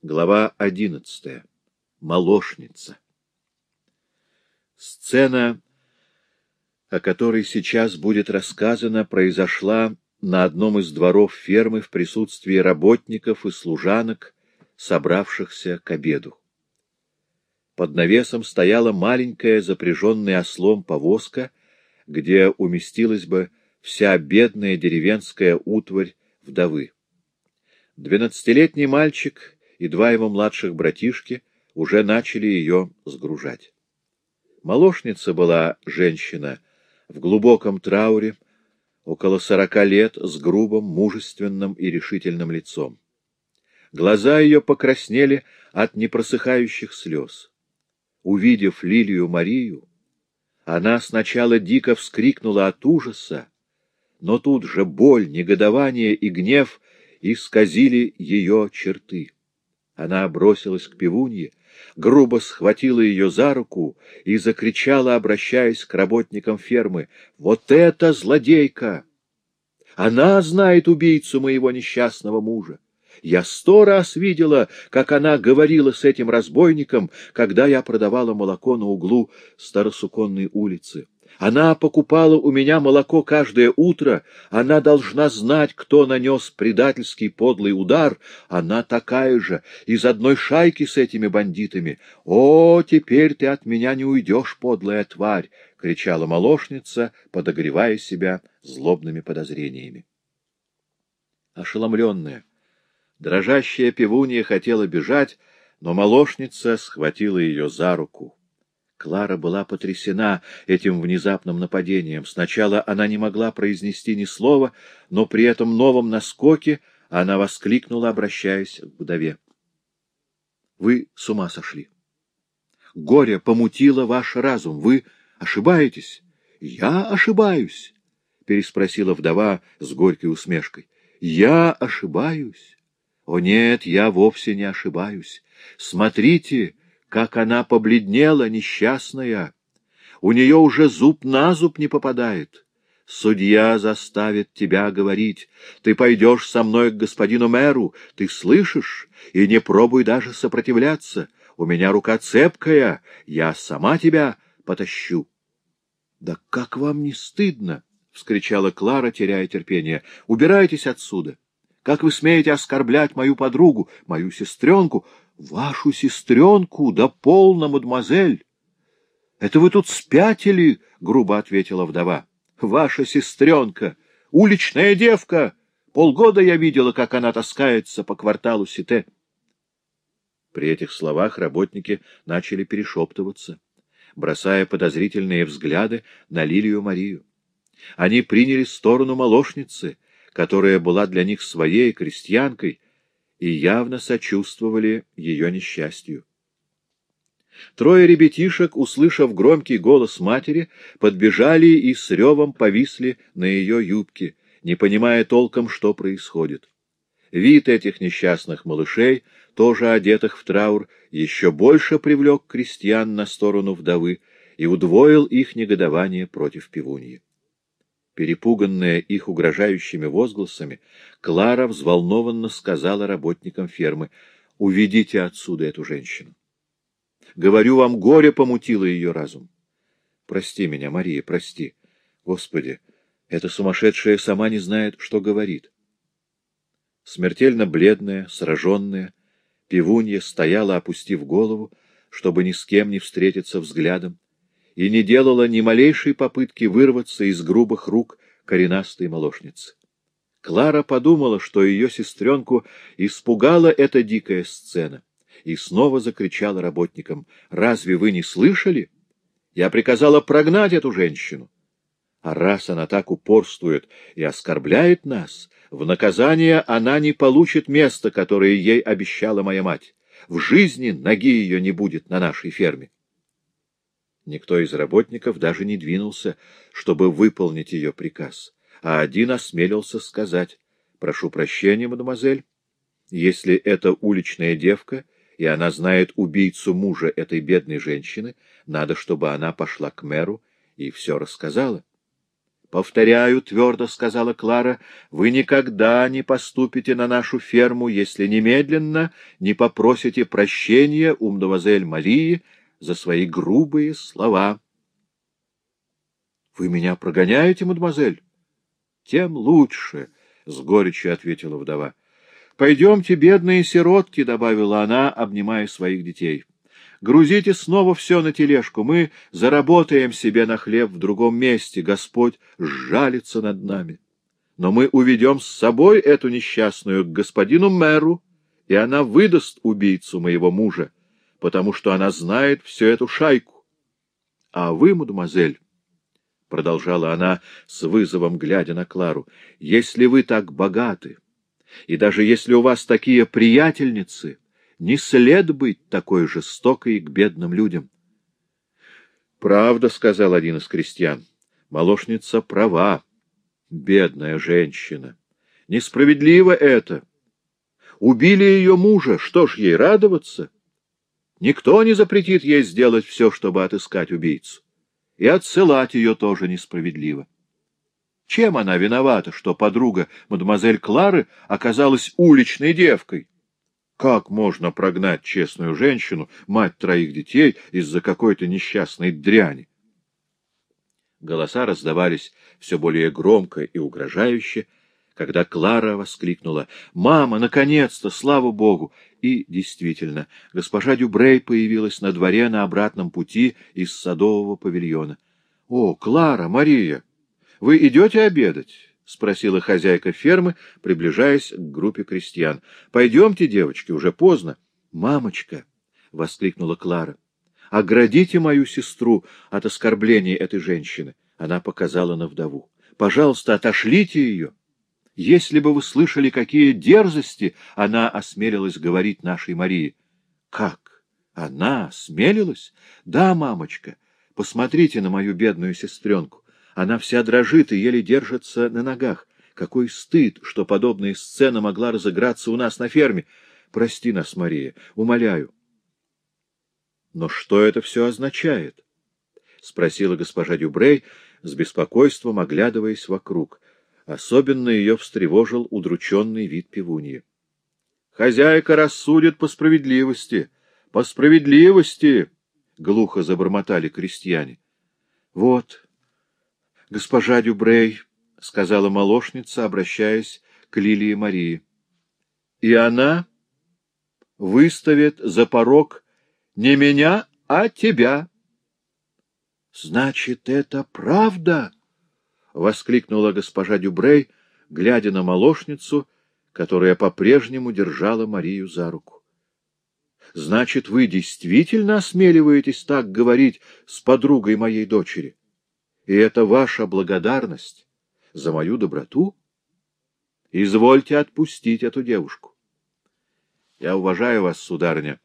Глава одиннадцатая. Молошница. Сцена, о которой сейчас будет рассказано, произошла на одном из дворов фермы в присутствии работников и служанок, собравшихся к обеду. Под навесом стояла маленькая запряженная ослом повозка, где уместилась бы вся бедная деревенская утварь вдовы. Двенадцатилетний мальчик и два его младших братишки уже начали ее сгружать. Молошница была женщина в глубоком трауре, около сорока лет, с грубым, мужественным и решительным лицом. Глаза ее покраснели от непросыхающих слез. Увидев Лилию Марию, она сначала дико вскрикнула от ужаса, но тут же боль, негодование и гнев исказили ее черты. Она бросилась к пивунье, грубо схватила ее за руку и закричала, обращаясь к работникам фермы, «Вот это злодейка! Она знает убийцу моего несчастного мужа! Я сто раз видела, как она говорила с этим разбойником, когда я продавала молоко на углу Старосуконной улицы. Она покупала у меня молоко каждое утро, она должна знать, кто нанес предательский подлый удар, она такая же, из одной шайки с этими бандитами. О, теперь ты от меня не уйдешь, подлая тварь! — кричала молочница, подогревая себя злобными подозрениями. Ошеломленная, дрожащая пивунья хотела бежать, но молочница схватила ее за руку. Клара была потрясена этим внезапным нападением. Сначала она не могла произнести ни слова, но при этом новом наскоке она воскликнула, обращаясь к вдове. — Вы с ума сошли. Горе помутило ваш разум. Вы ошибаетесь. — Я ошибаюсь, — переспросила вдова с горькой усмешкой. — Я ошибаюсь. О нет, я вовсе не ошибаюсь. Смотрите, как она побледнела, несчастная! У нее уже зуб на зуб не попадает. Судья заставит тебя говорить. Ты пойдешь со мной к господину мэру, ты слышишь? И не пробуй даже сопротивляться. У меня рука цепкая, я сама тебя потащу. — Да как вам не стыдно? — вскричала Клара, теряя терпение. — Убирайтесь отсюда! Как вы смеете оскорблять мою подругу, мою сестренку? — Вашу сестренку? Да полно, мадемуазель! — Это вы тут спятили, — грубо ответила вдова. — Ваша сестренка! Уличная девка! Полгода я видела, как она таскается по кварталу Сите. При этих словах работники начали перешептываться, бросая подозрительные взгляды на Лилию Марию. Они приняли сторону молочницы, которая была для них своей крестьянкой, и явно сочувствовали ее несчастью. Трое ребятишек, услышав громкий голос матери, подбежали и с ревом повисли на ее юбке, не понимая толком, что происходит. Вид этих несчастных малышей, тоже одетых в траур, еще больше привлек крестьян на сторону вдовы и удвоил их негодование против пивуньи. Перепуганная их угрожающими возгласами, Клара взволнованно сказала работникам фермы, «Уведите отсюда эту женщину. Говорю вам, горе помутило ее разум. Прости меня, Мария, прости. Господи, эта сумасшедшая сама не знает, что говорит». Смертельно бледная, сраженная, пивунья стояла, опустив голову, чтобы ни с кем не встретиться взглядом, и не делала ни малейшей попытки вырваться из грубых рук коренастой молочницы. Клара подумала, что ее сестренку испугала эта дикая сцена, и снова закричала работникам, «Разве вы не слышали? Я приказала прогнать эту женщину. А раз она так упорствует и оскорбляет нас, в наказание она не получит места, которое ей обещала моя мать. В жизни ноги ее не будет на нашей ферме. Никто из работников даже не двинулся, чтобы выполнить ее приказ, а один осмелился сказать, «Прошу прощения, мадемуазель, если это уличная девка, и она знает убийцу мужа этой бедной женщины, надо, чтобы она пошла к мэру и все рассказала. Повторяю, твердо сказала Клара, вы никогда не поступите на нашу ферму, если немедленно не попросите прощения у мадемуазель Марии за свои грубые слова. — Вы меня прогоняете, мадемуазель? — Тем лучше, — с горечью ответила вдова. — Пойдемте, бедные сиротки, — добавила она, обнимая своих детей. Грузите снова все на тележку, мы заработаем себе на хлеб в другом месте, Господь сжалится над нами. Но мы уведем с собой эту несчастную к господину мэру, и она выдаст убийцу моего мужа, потому что она знает всю эту шайку. А вы, мадемуазель, — продолжала она с вызовом, глядя на Клару, — если вы так богаты, и даже если у вас такие приятельницы, не след быть такой жестокой к бедным людям. — Правда, — сказал один из крестьян, — молочница права, бедная женщина. Несправедливо это. Убили ее мужа, что ж ей радоваться? Никто не запретит ей сделать все, чтобы отыскать убийцу. И отсылать ее тоже несправедливо. Чем она виновата, что подруга мадемуазель Клары оказалась уличной девкой? Как можно прогнать честную женщину, мать троих детей, из-за какой-то несчастной дряни? Голоса раздавались все более громко и угрожающе, когда Клара воскликнула «Мама, наконец-то, слава Богу!» И, действительно, госпожа Дюбрей появилась на дворе на обратном пути из садового павильона. «О, Клара, Мария, вы идете обедать?» — спросила хозяйка фермы, приближаясь к группе крестьян. — Пойдемте, девочки, уже поздно. — Мамочка! — воскликнула Клара. — Оградите мою сестру от оскорблений этой женщины. Она показала на вдову. — Пожалуйста, отошлите ее. Если бы вы слышали, какие дерзости она осмелилась говорить нашей Марии. — Как? Она осмелилась? — Да, мамочка. Посмотрите на мою бедную сестренку. Она вся дрожит и еле держится на ногах. Какой стыд, что подобная сцена могла разыграться у нас на ферме. Прости нас, Мария, умоляю. — Но что это все означает? — спросила госпожа Дюбрей, с беспокойством оглядываясь вокруг. Особенно ее встревожил удрученный вид пивуньи. — Хозяйка рассудит по справедливости. По справедливости! — глухо забормотали крестьяне. — Вот, — Госпожа Дюбрей, — сказала молочница, обращаясь к Лилии Марии, — и она выставит за порог не меня, а тебя. — Значит, это правда? — воскликнула госпожа Дюбрей, глядя на молочницу, которая по-прежнему держала Марию за руку. — Значит, вы действительно осмеливаетесь так говорить с подругой моей дочери? И это ваша благодарность за мою доброту? Извольте отпустить эту девушку. Я уважаю вас, сударыня,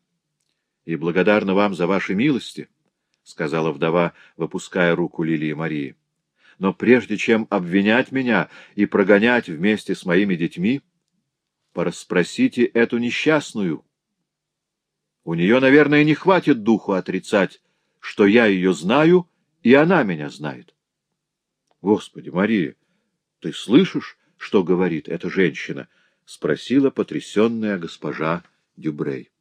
и благодарна вам за ваши милости, — сказала вдова, выпуская руку Лилии Марии. Но прежде чем обвинять меня и прогонять вместе с моими детьми, порасспросите эту несчастную. У нее, наверное, не хватит духу отрицать, что я ее знаю, и она меня знает. Господи, Мария, ты слышишь, что говорит эта женщина? — спросила потрясенная госпожа Дюбрей.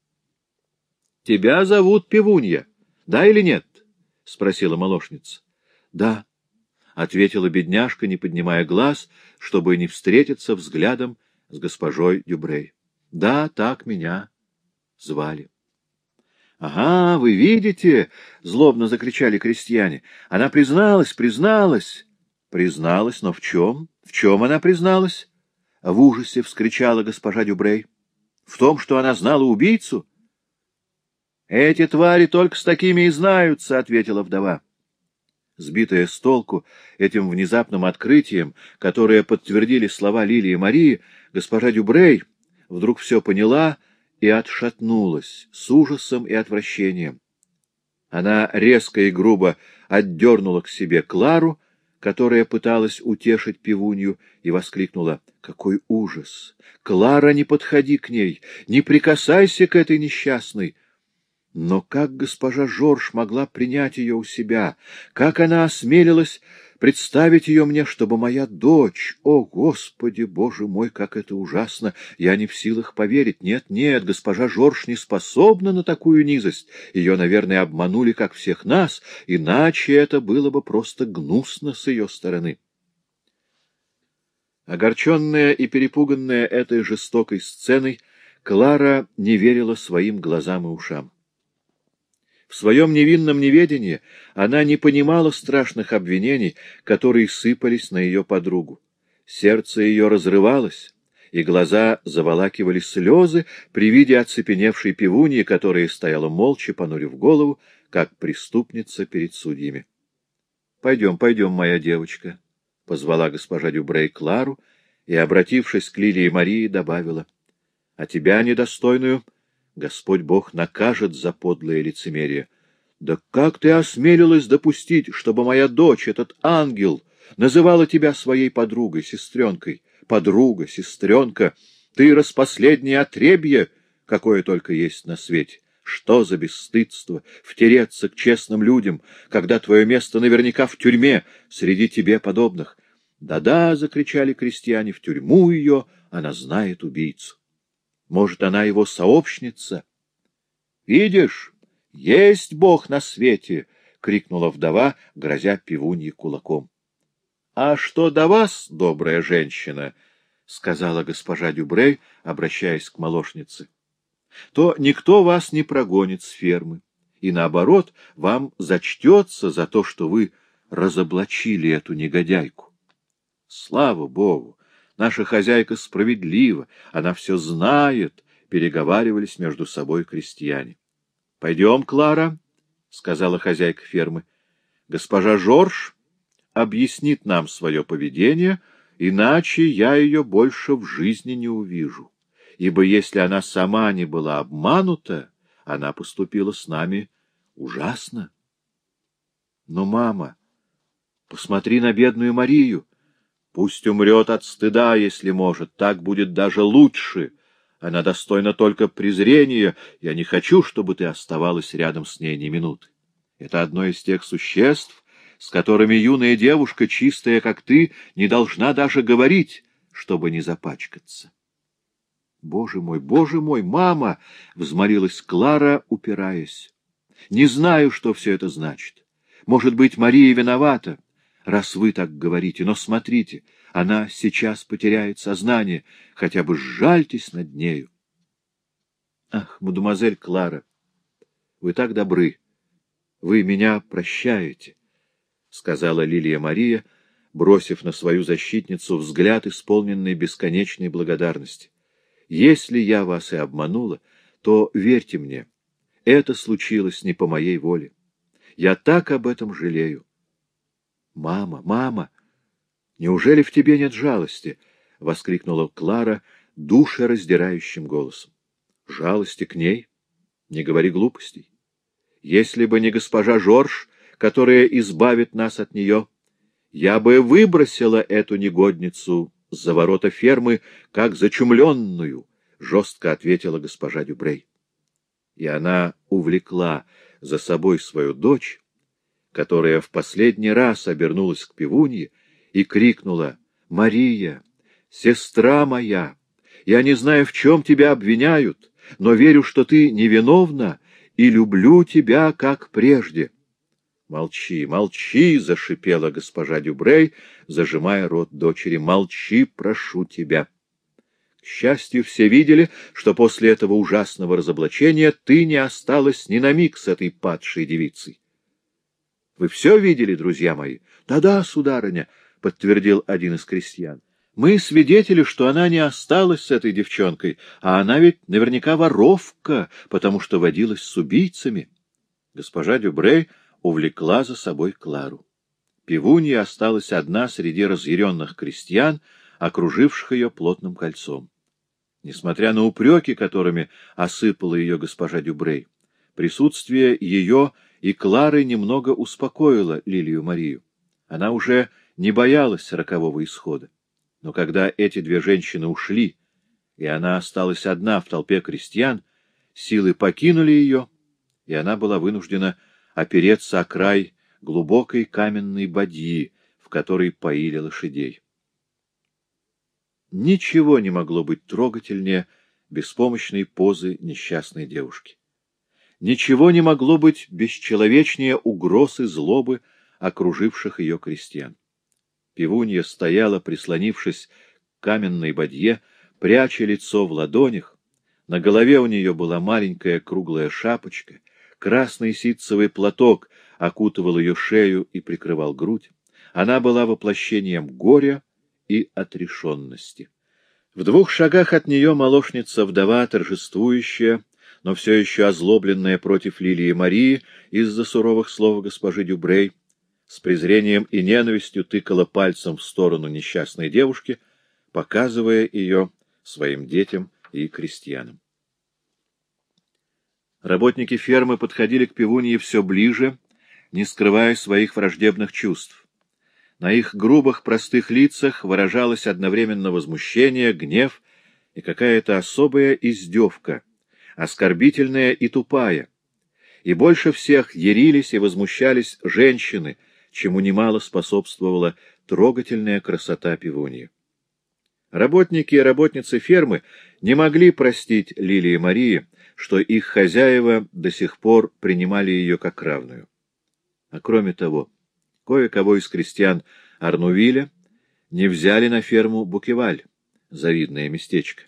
— Тебя зовут Пивунья, да или нет? — спросила молочница. — Да, — ответила бедняжка, не поднимая глаз, чтобы не встретиться взглядом с госпожой Дюбрей. — Да, так меня звали. — Ага, вы видите, — злобно закричали крестьяне. — Она призналась, призналась. Призналась, но в чем? В чем она призналась? В ужасе вскричала госпожа Дюбрей. В том, что она знала убийцу? Эти твари только с такими и знаются, ответила вдова. Сбитая с толку этим внезапным открытием, которое подтвердили слова Лилии и Марии, госпожа Дюбрей вдруг все поняла и отшатнулась с ужасом и отвращением. Она резко и грубо отдернула к себе Клару, которая пыталась утешить пивунью, и воскликнула «Какой ужас! Клара, не подходи к ней! Не прикасайся к этой несчастной!» Но как госпожа Жорж могла принять ее у себя? Как она осмелилась представить ее мне, чтобы моя дочь... О, Господи, Боже мой, как это ужасно! Я не в силах поверить. Нет, нет, госпожа Жорж не способна на такую низость. Ее, наверное, обманули, как всех нас, иначе это было бы просто гнусно с ее стороны. Огорченная и перепуганная этой жестокой сценой, Клара не верила своим глазам и ушам. В своем невинном неведении она не понимала страшных обвинений, которые сыпались на ее подругу. Сердце ее разрывалось, и глаза заволакивали слезы при виде оцепеневшей пивуньи, которая стояла молча, понурив голову, как преступница перед судьями. — Пойдем, пойдем, моя девочка, — позвала госпожа Дюбрей Клару и, обратившись к Лилии Марии, добавила. — А тебя, недостойную, Господь Бог накажет за подлое лицемерие. Да как ты осмелилась допустить, чтобы моя дочь, этот ангел, называла тебя своей подругой, сестренкой? Подруга, сестренка, ты распоследнее отребье, какое только есть на свете. Что за бесстыдство втереться к честным людям, когда твое место наверняка в тюрьме среди тебе подобных? «Да-да!» — закричали крестьяне, — «в тюрьму ее она знает убийцу». Может, она его сообщница? — Видишь, есть Бог на свете! — крикнула вдова, грозя пивунье кулаком. — А что до вас, добрая женщина? — сказала госпожа Дюбрей, обращаясь к молочнице. — То никто вас не прогонит с фермы, и, наоборот, вам зачтется за то, что вы разоблачили эту негодяйку. Слава Богу! Наша хозяйка справедлива, она все знает, — переговаривались между собой крестьяне. — Пойдем, Клара, — сказала хозяйка фермы. — Госпожа Жорж объяснит нам свое поведение, иначе я ее больше в жизни не увижу. Ибо если она сама не была обманута, она поступила с нами ужасно. Но, мама, посмотри на бедную Марию. Пусть умрет от стыда, если может, так будет даже лучше. Она достойна только презрения, я не хочу, чтобы ты оставалась рядом с ней ни минуты. Это одно из тех существ, с которыми юная девушка, чистая, как ты, не должна даже говорить, чтобы не запачкаться. — Боже мой, боже мой, мама! — взмолилась Клара, упираясь. — Не знаю, что все это значит. Может быть, Мария виновата раз вы так говорите. Но смотрите, она сейчас потеряет сознание, хотя бы сжальтесь над нею. Ах, мадемуазель Клара, вы так добры, вы меня прощаете, — сказала Лилия Мария, бросив на свою защитницу взгляд, исполненный бесконечной благодарности. Если я вас и обманула, то верьте мне, это случилось не по моей воле. Я так об этом жалею. «Мама, мама! Неужели в тебе нет жалости?» — воскликнула Клара душераздирающим голосом. «Жалости к ней? Не говори глупостей. Если бы не госпожа Жорж, которая избавит нас от нее, я бы выбросила эту негодницу за ворота фермы, как зачумленную», — жестко ответила госпожа Дюбрей. И она увлекла за собой свою дочь, которая в последний раз обернулась к пивунье и крикнула «Мария, сестра моя, я не знаю, в чем тебя обвиняют, но верю, что ты невиновна и люблю тебя, как прежде». «Молчи, молчи!» — зашипела госпожа Дюбрей, зажимая рот дочери. «Молчи, прошу тебя!» К счастью, все видели, что после этого ужасного разоблачения ты не осталась ни на миг с этой падшей девицей. Вы все видели, друзья мои? Да-да, сударыня, — подтвердил один из крестьян. Мы свидетели, что она не осталась с этой девчонкой, а она ведь наверняка воровка, потому что водилась с убийцами. Госпожа Дюбрей увлекла за собой Клару. Пивунья осталась одна среди разъяренных крестьян, окруживших ее плотным кольцом. Несмотря на упреки, которыми осыпала ее госпожа Дюбрей, присутствие ее и Клары немного успокоила Лилию Марию. Она уже не боялась рокового исхода. Но когда эти две женщины ушли, и она осталась одна в толпе крестьян, силы покинули ее, и она была вынуждена опереться о край глубокой каменной бадьи, в которой поили лошадей. Ничего не могло быть трогательнее беспомощной позы несчастной девушки. Ничего не могло быть бесчеловечнее угроз и злобы окруживших ее крестьян. Пивунья стояла, прислонившись к каменной бадье, пряча лицо в ладонях. На голове у нее была маленькая круглая шапочка, красный ситцевый платок окутывал ее шею и прикрывал грудь. Она была воплощением горя и отрешенности. В двух шагах от нее молочница-вдова, торжествующая, но все еще озлобленная против Лилии Марии из-за суровых слов госпожи Дюбрей, с презрением и ненавистью тыкала пальцем в сторону несчастной девушки, показывая ее своим детям и крестьянам. Работники фермы подходили к пивунье все ближе, не скрывая своих враждебных чувств. На их грубых простых лицах выражалось одновременно возмущение, гнев и какая-то особая издевка, оскорбительная и тупая. И больше всех ярились и возмущались женщины — чему немало способствовала трогательная красота пивуньи. Работники и работницы фермы не могли простить Лилии Марии, что их хозяева до сих пор принимали ее как равную. А кроме того, кое-кого из крестьян Арнувиля не взяли на ферму Букеваль, завидное местечко,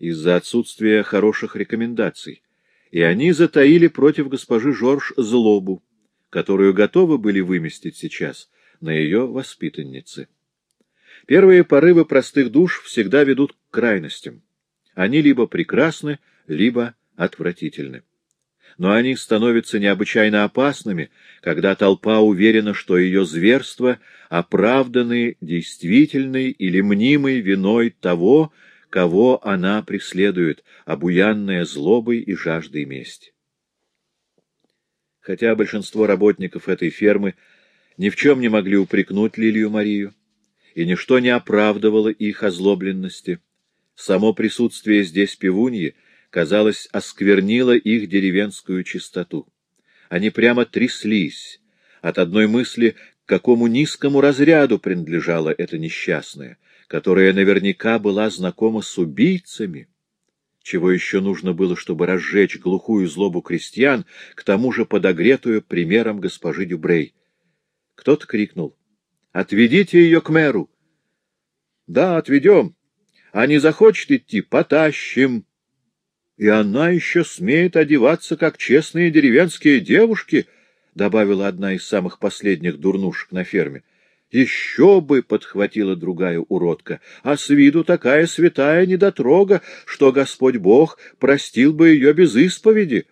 из-за отсутствия хороших рекомендаций, и они затаили против госпожи Жорж злобу, которую готовы были выместить сейчас на ее воспитаннице. Первые порывы простых душ всегда ведут к крайностям. Они либо прекрасны, либо отвратительны. Но они становятся необычайно опасными, когда толпа уверена, что ее зверства оправданы действительной или мнимой виной того, кого она преследует, обуянная злобой и жаждой мести хотя большинство работников этой фермы ни в чем не могли упрекнуть Лилию Марию, и ничто не оправдывало их озлобленности. Само присутствие здесь пивуньи, казалось, осквернило их деревенскую чистоту. Они прямо тряслись от одной мысли, к какому низкому разряду принадлежала эта несчастная, которая наверняка была знакома с убийцами, чего еще нужно было, чтобы разжечь глухую злобу крестьян, к тому же подогретую примером госпожи Дюбрей. Кто-то крикнул. — Отведите ее к мэру. — Да, отведем. А не захочет идти — потащим. И она еще смеет одеваться, как честные деревенские девушки, — добавила одна из самых последних дурнушек на ферме. Еще бы, — подхватила другая уродка, — а с виду такая святая недотрога, что Господь Бог простил бы ее без исповеди.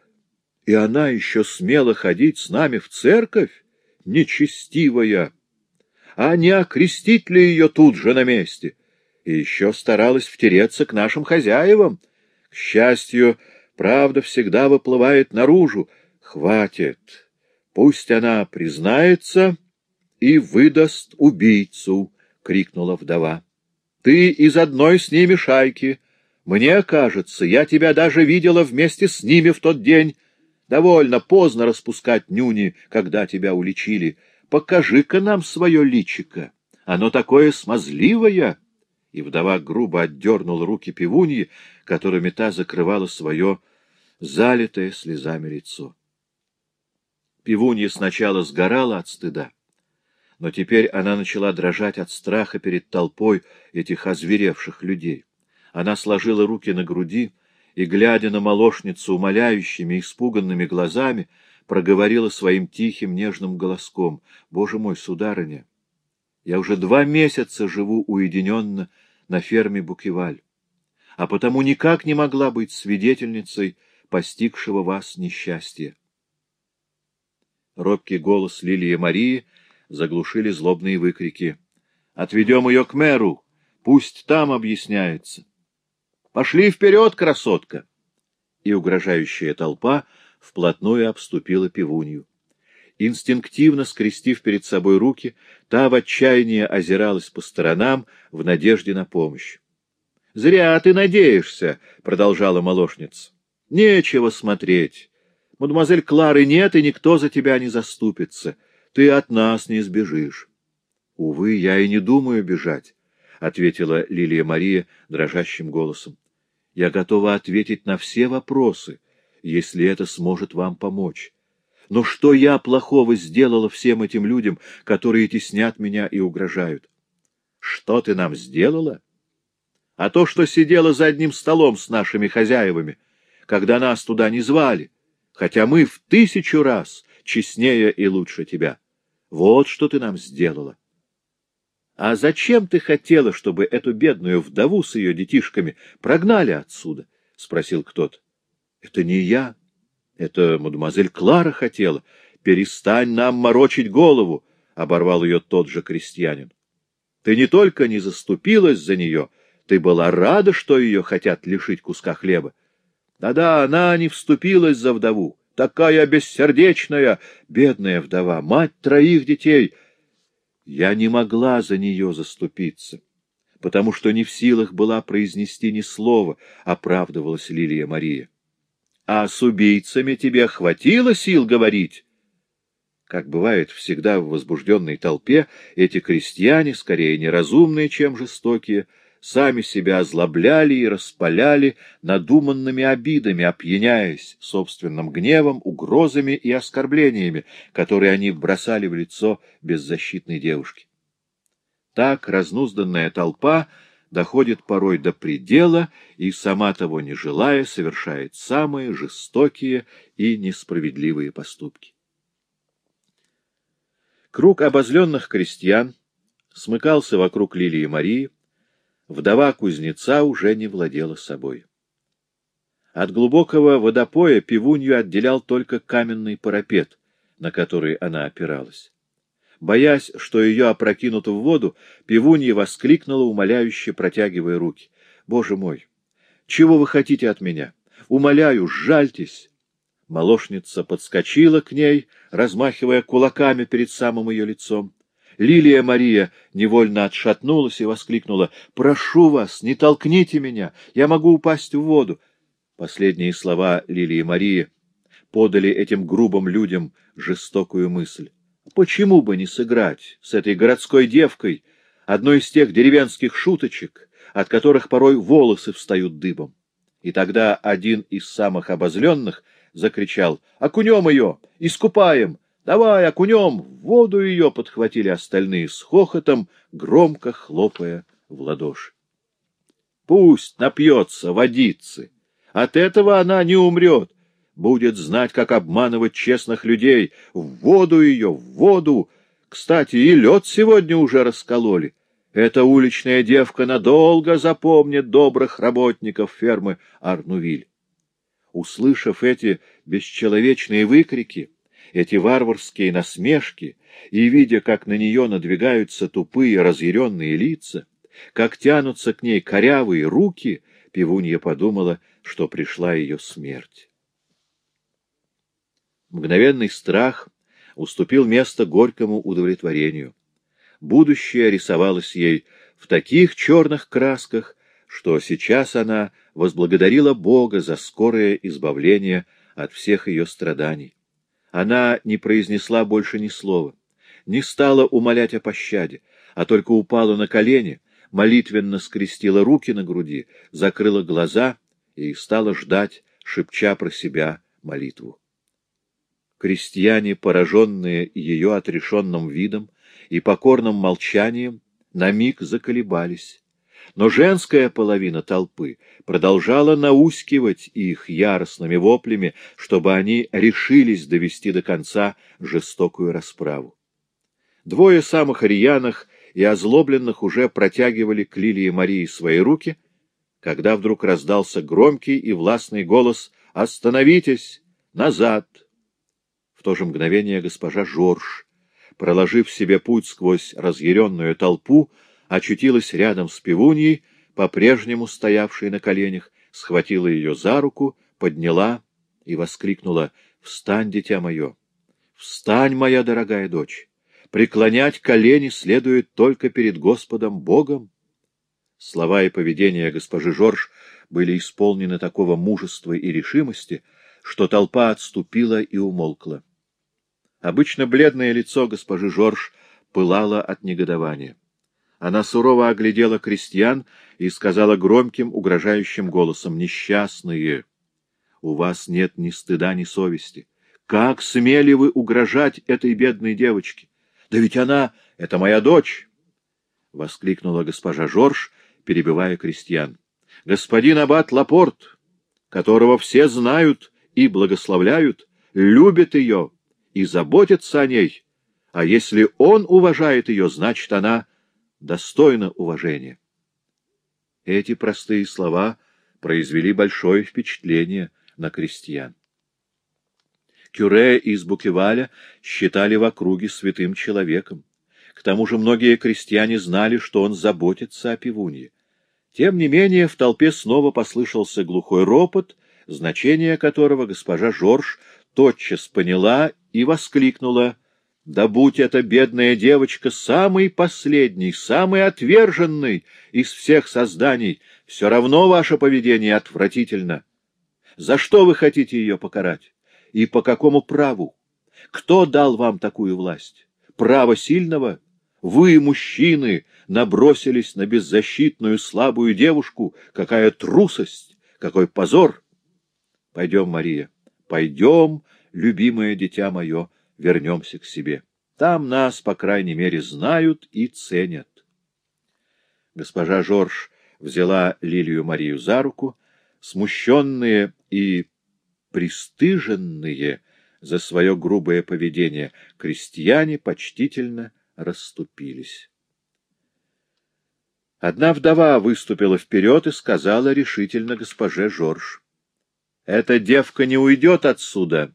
И она еще смела ходить с нами в церковь, нечестивая. А не окрестить ли ее тут же на месте? И еще старалась втереться к нашим хозяевам. К счастью, правда всегда выплывает наружу. Хватит, пусть она признается и выдаст убийцу, — крикнула вдова. — Ты из одной с ними шайки. Мне кажется, я тебя даже видела вместе с ними в тот день. Довольно поздно распускать нюни, когда тебя уличили. Покажи-ка нам свое личико. Оно такое смазливое. И вдова грубо отдернула руки пивуньи, которыми та закрывала свое залитое слезами лицо. Пивунья сначала сгорала от стыда, но теперь она начала дрожать от страха перед толпой этих озверевших людей. Она сложила руки на груди и, глядя на молочницу умоляющими, испуганными глазами, проговорила своим тихим, нежным голоском. — Боже мой, сударыня, я уже два месяца живу уединенно на ферме Букеваль, а потому никак не могла быть свидетельницей постигшего вас несчастья. Робкий голос Лилии Марии — заглушили злобные выкрики. «Отведем ее к мэру! Пусть там объясняется!» «Пошли вперед, красотка!» И угрожающая толпа вплотную обступила пивунью. Инстинктивно скрестив перед собой руки, та в отчаянии озиралась по сторонам в надежде на помощь. — Зря ты надеешься, — продолжала молочница. — Нечего смотреть. Мадемуазель Клары нет, и никто за тебя не заступится ты от нас не сбежишь. Увы, я и не думаю бежать, — ответила Лилия Мария дрожащим голосом. — Я готова ответить на все вопросы, если это сможет вам помочь. Но что я плохого сделала всем этим людям, которые теснят меня и угрожают? — Что ты нам сделала? — А то, что сидела за одним столом с нашими хозяевами, когда нас туда не звали, хотя мы в тысячу раз честнее и лучше тебя. Вот что ты нам сделала. — а зачем ты хотела, чтобы эту бедную вдову с ее детишками прогнали отсюда? — спросил кто-то. — Это не я. Это мадемуазель Клара хотела. Перестань нам морочить голову, — оборвал ее тот же крестьянин. Ты не только не заступилась за нее, ты была рада, что ее хотят лишить куска хлеба. Да-да, она не вступилась за вдову. Такая бессердечная, бедная вдова, мать троих детей — я не могла за нее заступиться, потому что не в силах была произнести ни слова, оправдывалась Лилия Мария. А с убийцами тебе хватило сил говорить? Как бывает всегда в возбужденной толпе, эти крестьяне, скорее неразумные, чем жестокие, сами себя озлобляли и распаляли надуманными обидами, опьяняясь собственным гневом, угрозами и оскорблениями, которые они бросали в лицо беззащитной девушки. Так разнузданная толпа доходит порой до предела и, сама того не желая, совершает самые жестокие и несправедливые поступки. Круг обозленных крестьян смыкался вокруг Лилии Марии, вдова кузнеца уже не владела собой. От глубокого водопоя пивунью отделял только каменный парапет, на который она опиралась. Боясь, что ее опрокинут в воду, пивунья воскликнула, умоляюще протягивая руки. — Боже мой! Чего вы хотите от меня? Умоляю, сжальтесь! Молошница подскочила к ней, размахивая кулаками перед самым ее лицом. Лилия Мария невольно отшатнулась и воскликнула. — Прошу вас, не толкните меня, я могу упасть в воду. Последние слова Лилии Марии подали этим грубым людям жестокую мысль. Почему бы не сыграть с этой городской девкой одной из тех деревенских шуточек, от которых порой волосы встают дыбом? И тогда один из самых обозленных закричал «Окунем ее! Искупаем! Давай, окунем! В воду ее подхватили остальные с хохотом, громко хлопая в ладоши. Пусть напьется водицы. От этого она не умрет. Будет знать, как обманывать честных людей. В воду ее, в воду. Кстати, и лед сегодня уже раскололи. Эта уличная девка надолго запомнит добрых работников фермы Арнувиль. Услышав эти бесчеловечные выкрики, эти варварские насмешки, и, видя, как на нее надвигаются тупые разъяренные лица, как тянутся к ней корявые руки, пивунья подумала, что пришла ее смерть. Мгновенный страх уступил место горькому удовлетворению. Будущее рисовалось ей в таких черных красках, что сейчас она возблагодарила Бога за скорое избавление от всех ее страданий. Она не произнесла больше ни слова, не стала умолять о пощаде, а только упала на колени, молитвенно скрестила руки на груди, закрыла глаза и стала ждать, шепча про себя молитву. Крестьяне, пораженные ее отрешенным видом и покорным молчанием, на миг заколебались но женская половина толпы продолжала наускивать их яростными воплями, чтобы они решились довести до конца жестокую расправу. Двое самых рьяных и озлобленных уже протягивали к Лилии Марии свои руки, когда вдруг раздался громкий и властный голос «Остановитесь! Назад!» В то же мгновение госпожа Жорж, проложив себе путь сквозь разъяренную толпу, очутилась рядом с пивуньей, по-прежнему стоявшей на коленях, схватила ее за руку, подняла и воскликнула «Встань, дитя мое! Встань, моя дорогая дочь! Преклонять колени следует только перед Господом Богом!» Слова и поведение госпожи Жорж были исполнены такого мужества и решимости, что толпа отступила и умолкла. Обычно бледное лицо госпожи Жорж пылала от негодования. Она сурово оглядела крестьян и сказала громким, угрожающим голосом, «Несчастные! У вас нет ни стыда, ни совести. Как смели вы угрожать этой бедной девочке? Да ведь она — это моя дочь!» — воскликнула госпожа Жорж, перебивая крестьян. «Господин аббат Лапорт, которого все знают и благословляют, любит ее и заботится о ней, а если он уважает ее, значит, она достойна уважения». Эти простые слова произвели большое впечатление на крестьян. Кюре из Букеваля считали в округе святым человеком. К тому же многие крестьяне знали, что он заботится о пивунье. Тем не менее в толпе снова послышался глухой ропот, значение которого госпожа Жорж тотчас поняла и воскликнула — да будь эта бедная девочка самый последний, самый отверженный из всех созданий, все равно ваше поведение отвратительно. За что вы хотите ее покарать? И по какому праву? Кто дал вам такую власть? Право сильного? Вы, мужчины, набросились на беззащитную слабую девушку. Какая трусость! Какой позор! Пойдем, Мария, пойдем, любимое дитя мое, вернемся к себе. Там нас, по крайней мере, знают и ценят. Госпожа Жорж взяла Лилию Марию за руку, смущенные и пристыженные за свое грубое поведение, крестьяне почтительно расступились. Одна вдова выступила вперед и сказала решительно госпоже Жорж. — Эта девка не уйдет отсюда,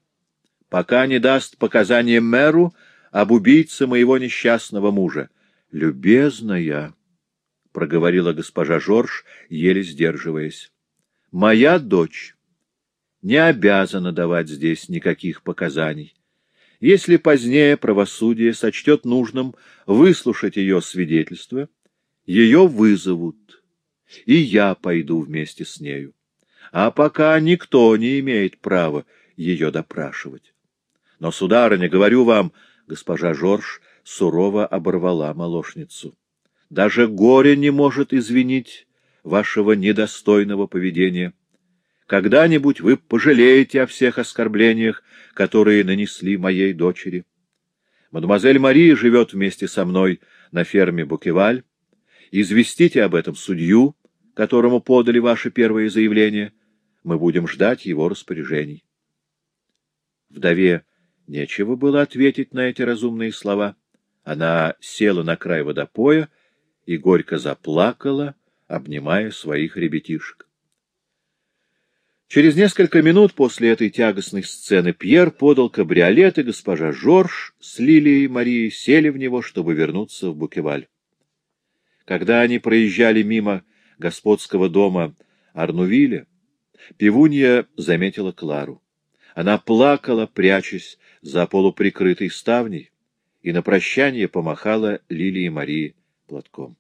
пока не даст показания мэру об убийце моего несчастного мужа. — Любезная, — проговорила госпожа Жорж, еле сдерживаясь, — моя дочь не обязана давать здесь никаких показаний. Если позднее правосудие сочтет нужным выслушать ее свидетельство, ее вызовут, и я пойду вместе с нею. А пока никто не имеет права ее допрашивать. Но, сударыня, говорю вам, госпожа Жорж сурово оборвала молочницу. Даже горе не может извинить вашего недостойного поведения. Когда-нибудь вы пожалеете о всех оскорблениях, которые нанесли моей дочери. Мадемуазель Мария живет вместе со мной на ферме Букеваль. Известите об этом судью, которому подали ваше первое заявление. Мы будем ждать его распоряжений. Вдове Нечего было ответить на эти разумные слова. Она села на край водопоя и горько заплакала, обнимая своих ребятишек. Через несколько минут после этой тягостной сцены Пьер подал кабриолет, и госпожа Жорж с Лилией и Марией сели в него, чтобы вернуться в Букеваль. Когда они проезжали мимо господского дома Арнувиля, пивунья заметила Клару. Она плакала, прячась за полуприкрытой ставней, и на прощание помахала Лилии Марии платком.